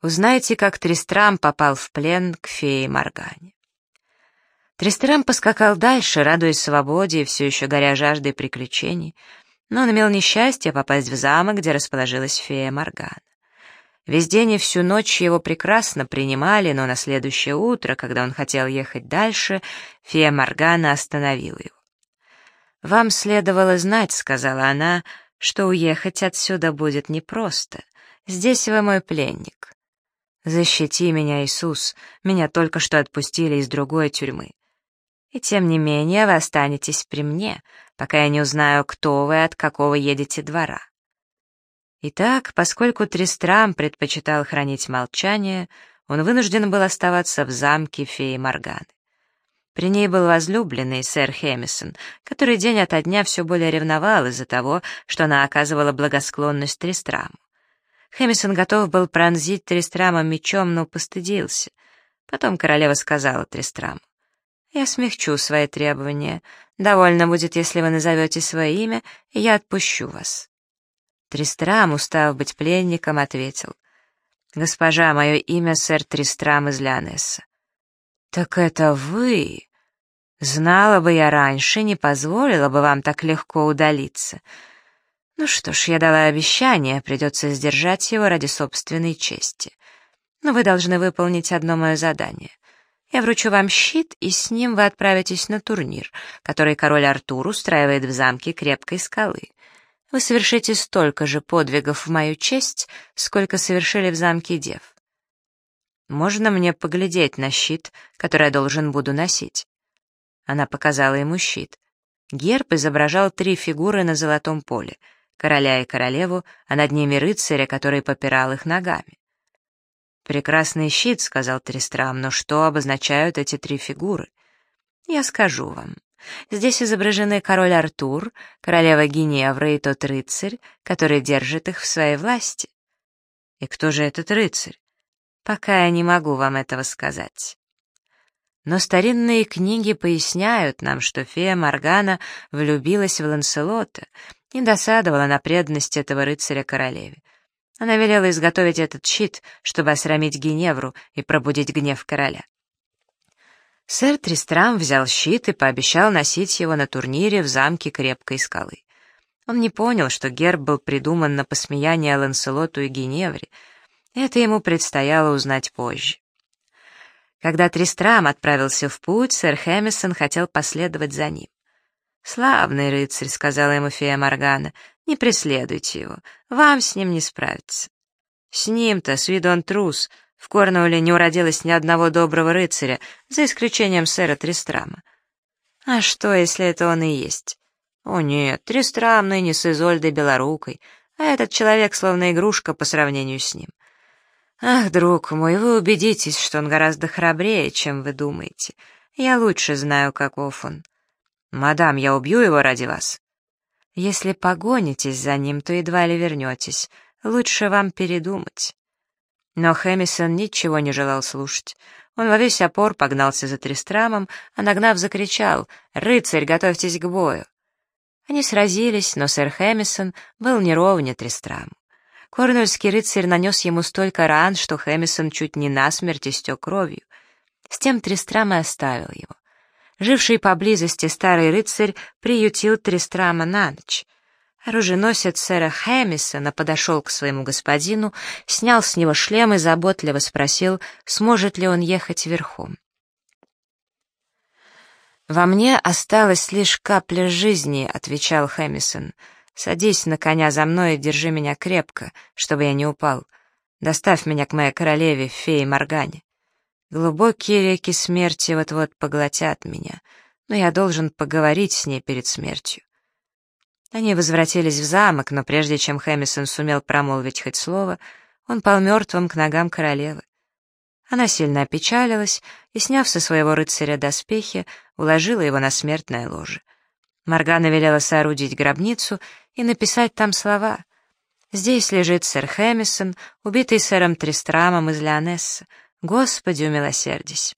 Узнайте, как Тристрам попал в плен к фее Моргане. Тристрам поскакал дальше, радуясь свободе и все еще горя жаждой приключений, но он имел несчастье попасть в замок, где расположилась фея Моргана. Весь день и всю ночь его прекрасно принимали, но на следующее утро, когда он хотел ехать дальше, фея Моргана остановила его. «Вам следовало знать», — сказала она, — «что уехать отсюда будет непросто. Здесь вы мой пленник. Защити меня, Иисус, меня только что отпустили из другой тюрьмы. И тем не менее вы останетесь при мне, пока я не узнаю, кто вы и от какого едете двора. Итак, поскольку Тристрам предпочитал хранить молчание, он вынужден был оставаться в замке феи Морганы. При ней был возлюбленный сэр Хэмисон, который день ото дня все более ревновал из-за того, что она оказывала благосклонность Тристраму. Хэмисон готов был пронзить Тристрама мечом, но постыдился. Потом королева сказала Тристраму, «Я смягчу свои требования. Довольно будет, если вы назовете свое имя, и я отпущу вас». Тристрам, устав быть пленником, ответил, «Госпожа, мое имя сэр Тристрам из Леонесса». «Так это вы?» «Знала бы я раньше, не позволила бы вам так легко удалиться». Ну что ж, я дала обещание, придется сдержать его ради собственной чести. Но вы должны выполнить одно мое задание. Я вручу вам щит, и с ним вы отправитесь на турнир, который король Артур устраивает в замке крепкой скалы. Вы совершите столько же подвигов в мою честь, сколько совершили в замке Дев. Можно мне поглядеть на щит, который я должен буду носить?» Она показала ему щит. Герб изображал три фигуры на золотом поле — короля и королеву, а над ними рыцаря, который попирал их ногами. «Прекрасный щит», — сказал Тристрам, — «но что обозначают эти три фигуры?» «Я скажу вам. Здесь изображены король Артур, королева Геневра и тот рыцарь, который держит их в своей власти». «И кто же этот рыцарь?» «Пока я не могу вам этого сказать». Но старинные книги поясняют нам, что фея Моргана влюбилась в Ланселота и досадовала на преданность этого рыцаря королеве. Она велела изготовить этот щит, чтобы осрамить Геневру и пробудить гнев короля. Сэр Тристрам взял щит и пообещал носить его на турнире в замке Крепкой скалы. Он не понял, что герб был придуман на посмеяние Ланселоту и Геневре. Это ему предстояло узнать позже. Когда Тристрам отправился в путь, сэр Хэмисон хотел последовать за ним. «Славный рыцарь», — сказала ему фея Моргана, — «не преследуйте его, вам с ним не справиться». «С ним-то, с виду он трус, в Корнуолле не уродилось ни одного доброго рыцаря, за исключением сэра Тристрама». «А что, если это он и есть?» «О нет, Тристрам ныне с Изольдой Белорукой, а этот человек словно игрушка по сравнению с ним». «Ах, друг мой, вы убедитесь, что он гораздо храбрее, чем вы думаете. Я лучше знаю, каков он». «Мадам, я убью его ради вас». «Если погонитесь за ним, то едва ли вернетесь. Лучше вам передумать». Но Хэмисон ничего не желал слушать. Он во весь опор погнался за Тристрамом, а нагнав закричал «Рыцарь, готовьтесь к бою!». Они сразились, но сэр Хэмисон был неровне Тристраму. Корнуэльский рыцарь нанес ему столько ран, что Хэмисон чуть не насмерть истек кровью. С тем Тристрам и оставил его. Живший поблизости старый рыцарь приютил Тристрама на ночь. Оруженосец сэра Хэмисона подошел к своему господину, снял с него шлем и заботливо спросил, сможет ли он ехать верхом. «Во мне осталась лишь капля жизни», — отвечал Хэмисон. «Садись на коня за мной и держи меня крепко, чтобы я не упал. Доставь меня к моей королеве, фее Моргане». Глубокие реки смерти вот-вот поглотят меня, но я должен поговорить с ней перед смертью. Они возвратились в замок, но прежде чем Хэмисон сумел промолвить хоть слово, он пал мертвым к ногам королевы. Она сильно опечалилась и, сняв со своего рыцаря доспехи, уложила его на смертное ложе. Моргана велела соорудить гробницу и написать там слова. «Здесь лежит сэр Хэмисон, убитый сэром Тристрамом из Леонесса. Господи, умилосердись!»